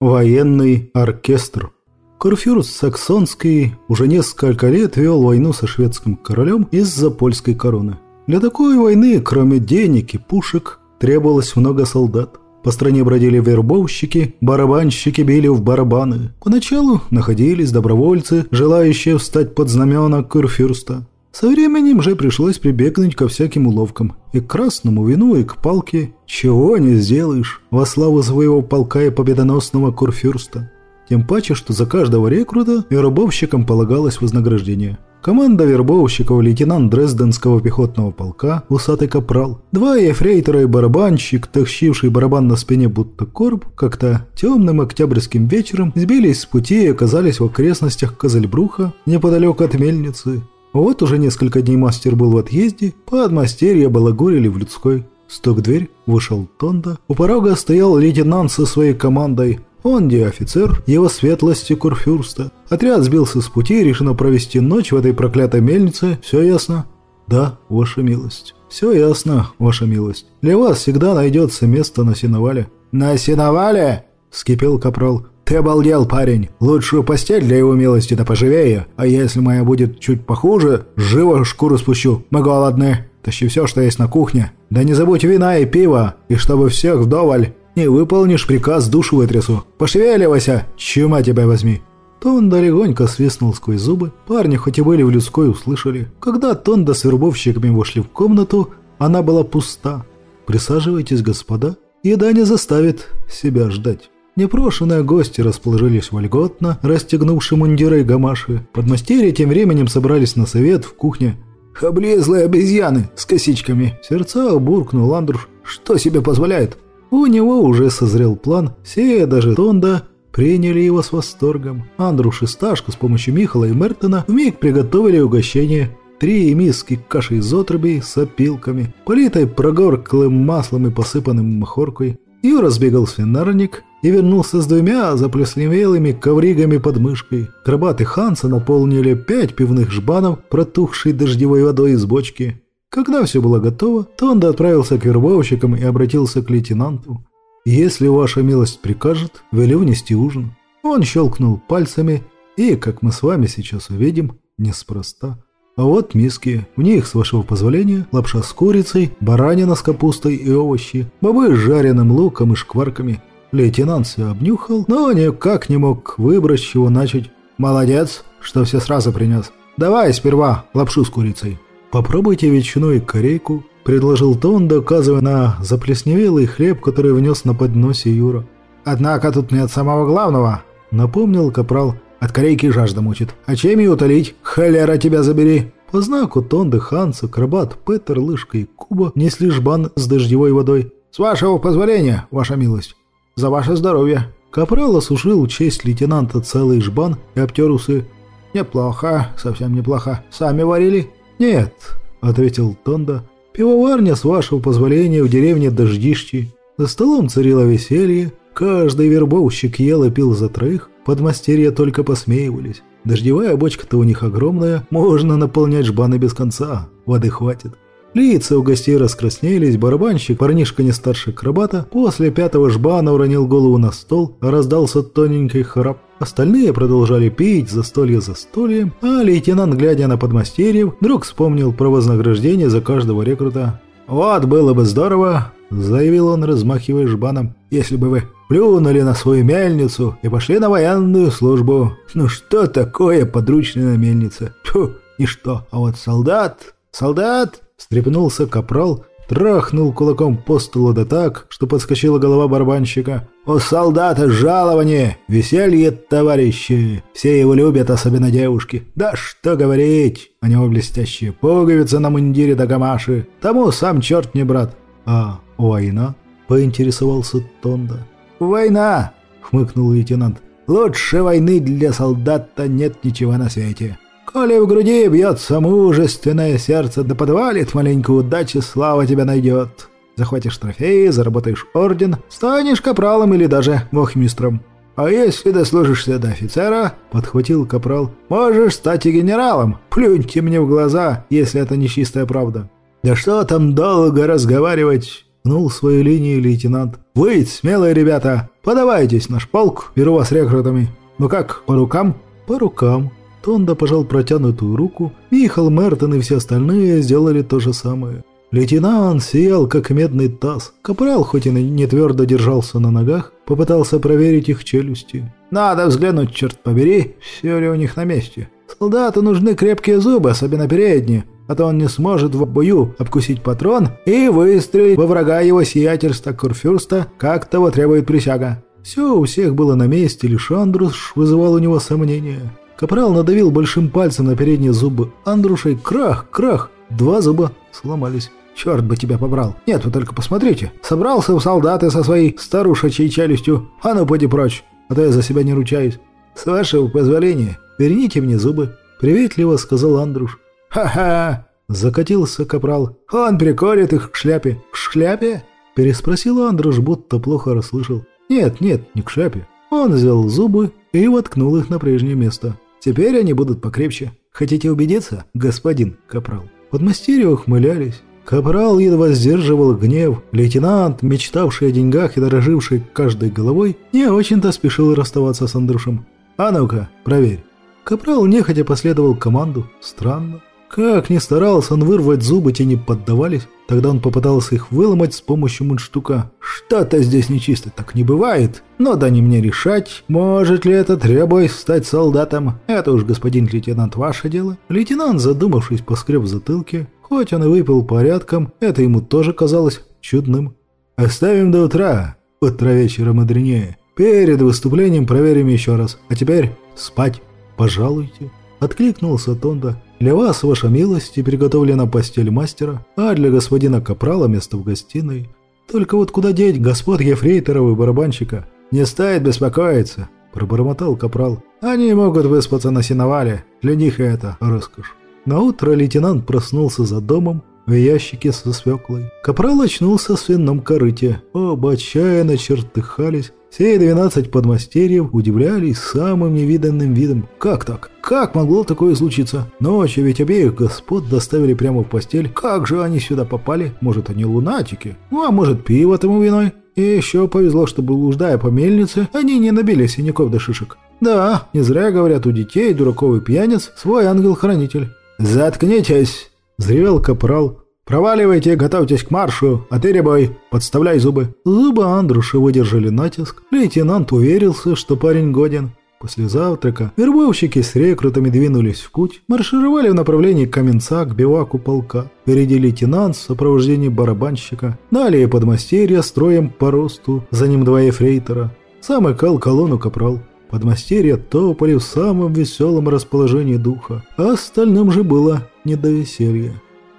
Военный оркестр. Курфюрст Саксонский уже несколько лет вел войну со шведским королем из-за польской короны. Для такой войны, кроме денег и пушек, требовалось много солдат. По стране бродили вербовщики, барабанщики били в барабаны. Поначалу находились добровольцы, желающие встать под знамена Курфюрста. Со временем же пришлось прибегнуть ко всяким уловкам. И к красному вину, и к палке. Чего не сделаешь во славу своего полка и победоносного курфюрста. Тем паче, что за каждого рекрута вербовщикам полагалось вознаграждение. Команда вербовщиков лейтенант Дрезденского пехотного полка, усатый капрал, два ефрейтора и барабанщик, тащивший барабан на спине будто корб, как-то темным октябрьским вечером сбились с пути и оказались в окрестностях Козельбруха, неподалеку от мельницы. Вот уже несколько дней мастер был в отъезде, подмастерья балагурили в людской. Стук дверь, вышел Тонда. У порога стоял лейтенант со своей командой. Он де офицер, его светлости Курфюрста. Отряд сбился с пути, решено провести ночь в этой проклятой мельнице. Все ясно? Да, ваша милость. Все ясно, ваша милость. Для вас всегда найдется место на сеновале. На сеновале? Вскипел капрал. «Ты обалдел, парень! Лучшую постель для его милости-то поживее, а если моя будет чуть похуже, живо шкуру спущу, мы голодны. Тащи все, что есть на кухне. Да не забудь вина и пива, и чтобы всех вдоволь. Не выполнишь приказ, душу вытрясу. Пошевеливайся, чума тебя возьми!» Тонда легонько свистнул сквозь зубы. Парни, хоть и были в людской, услышали. Когда Тонда с вербовщиками вошли в комнату, она была пуста. «Присаживайтесь, господа. Еда не заставит себя ждать». Непрошенные гости расположились вольготно, расстегнувши мундиры и гамаши. Подмастерья тем временем собрались на совет в кухне. «Облезлые обезьяны с косичками!» Сердца буркнул Андруш. «Что себе позволяет?» У него уже созрел план. Все, даже Тонда, приняли его с восторгом. Андруш и Сташка с помощью Михала и Мертона вмиг приготовили угощение. Три миски каши из отруби с опилками, политой прогорклым маслом и посыпанным махоркой. Юра сбегал в свинарник, и вернулся с двумя заплесневелыми ковригами под мышкой. Крабат и Ханса наполнили пять пивных жбанов, протухшей дождевой водой из бочки. Когда все было готово, Тонда отправился к вербовщикам и обратился к лейтенанту. «Если ваша милость прикажет, велю внести ужин». Он щелкнул пальцами, и, как мы с вами сейчас увидим, неспроста. А вот миски. В них, с вашего позволения, лапша с курицей, баранина с капустой и овощи, бобы с жареным луком и шкварками, Лейтенант все обнюхал, но никак не мог выбрать, чего начать. «Молодец, что все сразу принес. Давай сперва лапшу с курицей». «Попробуйте ветчину и корейку», – предложил Тон, доказывая на заплесневелый хлеб, который внес на подносе Юра. «Однако тут нет самого главного», – напомнил Капрал. «От корейки жажда мучит. А чем ее утолить? Холера тебя забери!» По знаку Тонды, Ханса, Крабат, Петер, Лышка и Куба несли жбан с дождевой водой. «С вашего позволения, ваша милость!» За ваше здоровье!» Капрал осушил честь лейтенанта целый жбан и обтер усы. «Неплохо, совсем неплохо. Сами варили?» «Нет», — ответил Тонда. «Пивоварня, с вашего позволения, в деревне Дождищи. За столом царило веселье. Каждый вербовщик ел и пил за троих. Подмастерья только посмеивались. Дождевая бочка-то у них огромная, можно наполнять жбаны без конца. Воды хватит. Лица у гостей раскраснелись, барабанщик, парнишка не старше крабата, после пятого жбана уронил голову на стол, раздался тоненький храп. Остальные продолжали пить застолье за стольем, а лейтенант, глядя на подмастерьев, вдруг вспомнил про вознаграждение за каждого рекрута. «Вот было бы здорово», — заявил он, размахивая жбаном, «если бы вы плюнули на свою мельницу и пошли на военную службу. Ну что такое подручная мельница? Фу, и что? А вот солдат... Солдат...» Встрепенулся капрал, трахнул кулаком по столу да так, что подскочила голова барабанщика. «У солдата жалование! Веселье, товарищи! Все его любят, особенно девушки. Да что говорить! У него блестящие пуговицы на мундире да гамаши. Тому сам черт не брат. А война?» — поинтересовался Тонда. «Война!» — хмыкнул лейтенант. «Лучше войны для солдата нет ничего на свете». Коли в груди бьется мужественное сердце, да подвалит маленькую удачи, слава тебя найдет. Захватишь трофеи, заработаешь орден, станешь капралом или даже вахмистром. А если дослужишься до офицера, подхватил капрал, можешь стать и генералом. Плюньте мне в глаза, если это не чистая правда. Да что там долго разговаривать, гнул свою линию лейтенант. «Выйдь, смелые ребята! Подавайтесь, наш полк, беру вас рекрутами. Ну как, по рукам?» «По рукам». Тонда пожал протянутую руку. Михал Мертон и все остальные сделали то же самое. Лейтенант сиял, как медный таз. Капрал, хоть и не твердо держался на ногах, попытался проверить их челюсти. «Надо взглянуть, черт побери, все ли у них на месте. Солдату нужны крепкие зубы, особенно передние, а то он не сможет в бою обкусить патрон и выстрелить во врага его сиятельства Курфюрста, как того требует присяга». Все у всех было на месте, лишь Андруш вызывал у него сомнения. Капрал надавил большим пальцем на передние зубы Андрушей. Крах, крах, два зуба сломались. Черт бы тебя побрал. Нет, вы только посмотрите. Собрался у солдаты со своей старушечьей челюстью. А ну, поди прочь, а то я за себя не ручаюсь. С вашего позволения, верните мне зубы. Приветливо сказал Андруш. Ха-ха, закатился капрал. Он приколет их к шляпе. К шляпе? Переспросил Андруш, будто плохо расслышал. Нет, нет, не к шляпе. Он взял зубы и воткнул их на прежнее место. Теперь они будут покрепче. Хотите убедиться, господин капрал? Подмастерья ухмылялись. Капрал едва сдерживал гнев. Лейтенант, мечтавший о деньгах и дороживший каждой головой, не очень-то спешил расставаться с Андрушем. «А ну-ка, проверь». Капрал нехотя последовал команду. Странно. Как ни старался он вырвать зубы, те не поддавались. Тогда он попытался их выломать с помощью мундштука. «Что-то здесь нечисто, так не бывает. Но да не мне решать, может ли этот рябой стать солдатом. Это уж, господин лейтенант, ваше дело». Лейтенант, задумавшись, поскреб в затылке. Хоть он и выпил порядком, это ему тоже казалось чудным. «Оставим до утра. Утро вечера мудренее. Перед выступлением проверим еще раз. А теперь спать. Пожалуйте». Откликнулся Тонда. «Для вас, ваша милость, приготовлена постель мастера, а для господина Капрала место в гостиной. Только вот куда деть господ Ефрейторова и барабанщика? Не стоит беспокоиться», – пробормотал Капрал. «Они могут выспаться на сеновале. Для них это роскошь». На утро лейтенант проснулся за домом в ящике со свеклой. Капрал очнулся в свином корыте. Оба отчаянно чертыхались. Все двенадцать подмастерьев удивлялись самым невиданным видом. Как так? Как могло такое случиться? Ночью ведь обеих господ доставили прямо в постель. Как же они сюда попали? Может, они лунатики? Ну, а может, пиво тому виной? И еще повезло, что, блуждая по мельнице, они не набили синяков до шишек. Да, не зря говорят, у детей, дураков и пьяниц свой ангел-хранитель. «Заткнитесь!» – взревел капрал. «Проваливайте, готовьтесь к маршу, а ты, ребой, подставляй зубы». Зубы Андруши выдержали натиск. Лейтенант уверился, что парень годен. После завтрака вербовщики с рекрутами двинулись в путь, маршировали в направлении Каменца к биваку полка. Впереди лейтенант в сопровождении барабанщика, далее подмастерья строем по росту, за ним два ефрейтора. Сам икал колонну капрал. Подмастерья топали в самом веселом расположении духа, а остальным же было не до веселья.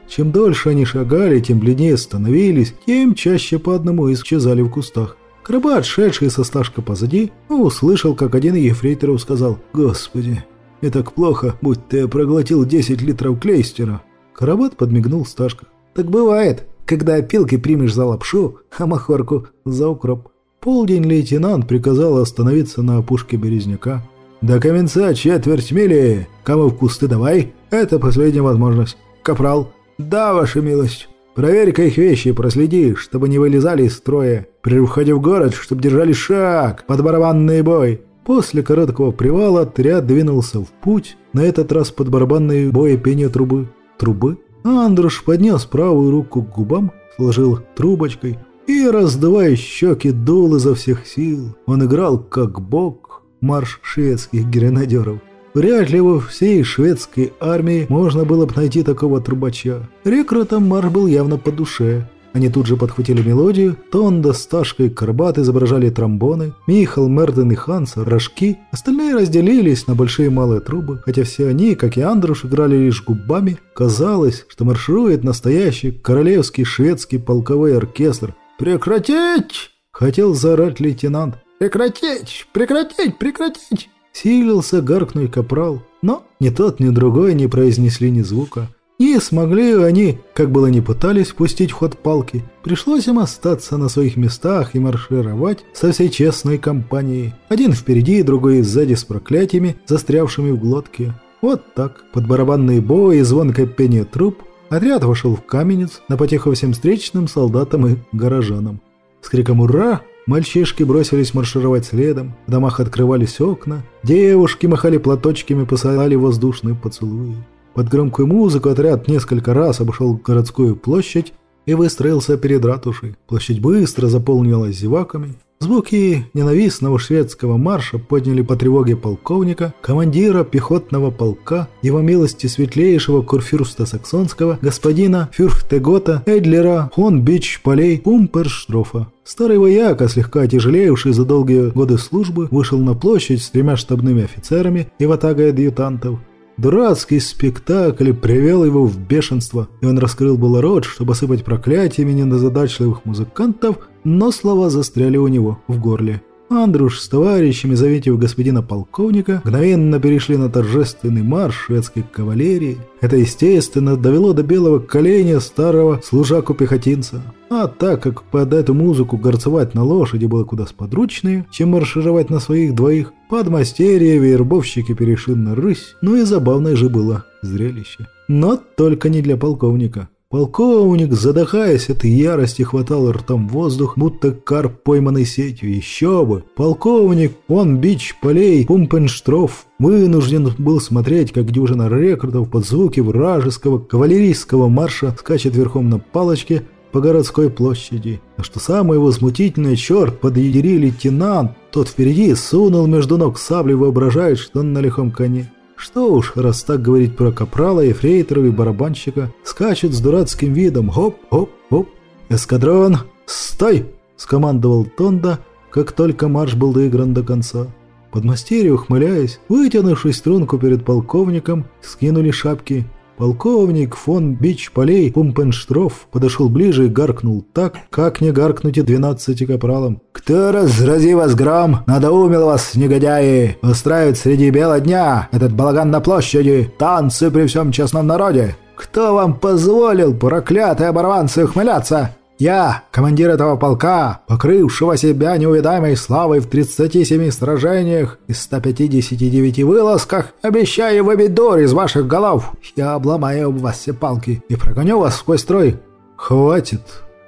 Чем дольше они шагали, тем бледнее становились, тем чаще по одному исчезали в кустах. Крабат, шедший со Сташка позади, услышал, как один ефрейторов сказал «Господи, мне так плохо, будь ты проглотил 10 литров клейстера». Карабат подмигнул Сташка. «Так бывает, когда опилкой примешь за лапшу, а махорку за укроп» полдень лейтенант приказал остановиться на опушке Березняка. «До Каменца четверть мили! Кому в кусты давай! Это последняя возможность! Капрал!» «Да, ваша милость! Проверь-ка их вещи, проследи, чтобы не вылезали из строя. При входе в город, чтобы держали шаг под барабанный бой!» После короткого привала отряд двинулся в путь, на этот раз под барабанные бои пение трубы. Трубы? Андруш поднес правую руку к губам, сложил трубочкой, и, раздувая щеки, дул изо всех сил. Он играл как бог марш шведских гренадеров. Вряд ли во всей шведской армии можно было бы найти такого трубача. Рекрутам марш был явно по душе. Они тут же подхватили мелодию, Тонда, Сташка и Карбат изображали тромбоны, Михал, Мерден и Ханс – рожки, остальные разделились на большие и малые трубы, хотя все они, как и Андруш, играли лишь губами. Казалось, что марширует настоящий королевский шведский полковой оркестр, «Прекратить!» — хотел заорать лейтенант. «Прекратить! Прекратить! Прекратить!» Силился гаркнуть капрал, но ни тот, ни другой не произнесли ни звука. Не смогли они, как было ни пытались, пустить в ход палки. Пришлось им остаться на своих местах и маршировать со всей честной компанией. Один впереди, другой сзади с проклятиями, застрявшими в глотке. Вот так, под барабанные бои и звонкое пение труб, Отряд вошел в Каменец на потеху всем встречным солдатам и горожанам. С криком «Ура!» Мальчишки бросились маршировать следом, в домах открывались окна, девушки махали платочками, посылали воздушные поцелуи. Под громкую музыку отряд несколько раз обошел городскую площадь и выстроился перед ратушей. Площадь быстро заполнилась зеваками. Звуки ненавистного шведского марша подняли по тревоге полковника, командира пехотного полка, его милости светлейшего курфюрста саксонского, господина Фюрхтегота Эдлера фон Бич Полей Пумперштрофа. Старый вояка, слегка тяжелеевший за долгие годы службы, вышел на площадь с тремя штабными офицерами и ватагой адъютантов. Дурацкий спектакль привел его в бешенство, и он раскрыл было рот, чтобы осыпать проклятиями незадачливых музыкантов, но слова застряли у него в горле. Андруш с товарищами, заветив господина полковника, мгновенно перешли на торжественный марш шведской кавалерии. Это, естественно, довело до белого коленя старого служаку-пехотинца. А так как под эту музыку горцевать на лошади было куда сподручнее, чем маршировать на своих двоих, подмастерья и вербовщики перешли на рысь, ну и забавное же было зрелище. Но только не для полковника. Полковник, задыхаясь от ярости, хватал ртом воздух, будто карп пойманный сетью. Еще бы! Полковник, он бич полей, Пумпенштроф, вынужден был смотреть, как дюжина рекрутов под звуки вражеского кавалерийского марша скачет верхом на палочке по городской площади. А что самое возмутительное, черт, подъедери лейтенант, тот впереди сунул между ног сабли, воображает, что он на лихом коне. Что уж, раз так говорить про капрала, ефрейторов и барабанщика, скачут с дурацким видом «хоп-хоп-хоп». «Эскадрон, стой!» – скомандовал Тонда, как только марш был доигран до конца. Подмастерье, ухмыляясь, вытянувшись струнку перед полковником, скинули шапки – Полковник фон Бич-Полей Пумпенштроф подошел ближе и гаркнул так, как не гаркнуть и двенадцати капралам. «Кто, разрази вас гром, надоумил вас, негодяи, устраивать среди бела дня этот балаган на площади, танцы при всем честном народе? Кто вам позволил, проклятые оборванцы, ухмыляться? Я, командир этого полка, покрывшего себя неувидаемой славой в 37 сражениях и 159 вылазках, обещаю выбить дур из ваших голов. Я обломаю вас все палки и прогоню вас сквозь строй. Хватит.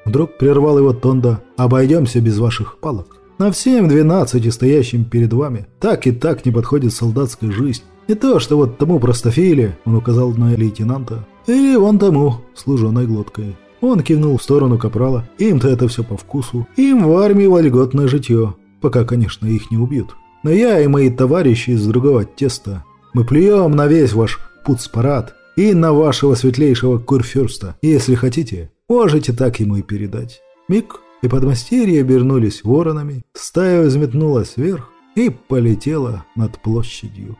Вдруг прервал его Тонда. Обойдемся без ваших палок. На всем двенадцати стоящим перед вами так и так не подходит солдатская жизнь. Не то, что вот тому простофиле, он указал на лейтенанта, и вон тому, служеной глоткой. Он кивнул в сторону капрала. Им-то это все по вкусу. Им в армии вольготное житье. Пока, конечно, их не убьют. Но я и мои товарищи из другого теста. Мы плюем на весь ваш пуцпарад и на вашего светлейшего курфюрста. Если хотите, можете так ему и передать. Миг, и подмастерья обернулись воронами, стая взметнулась вверх и полетела над площадью.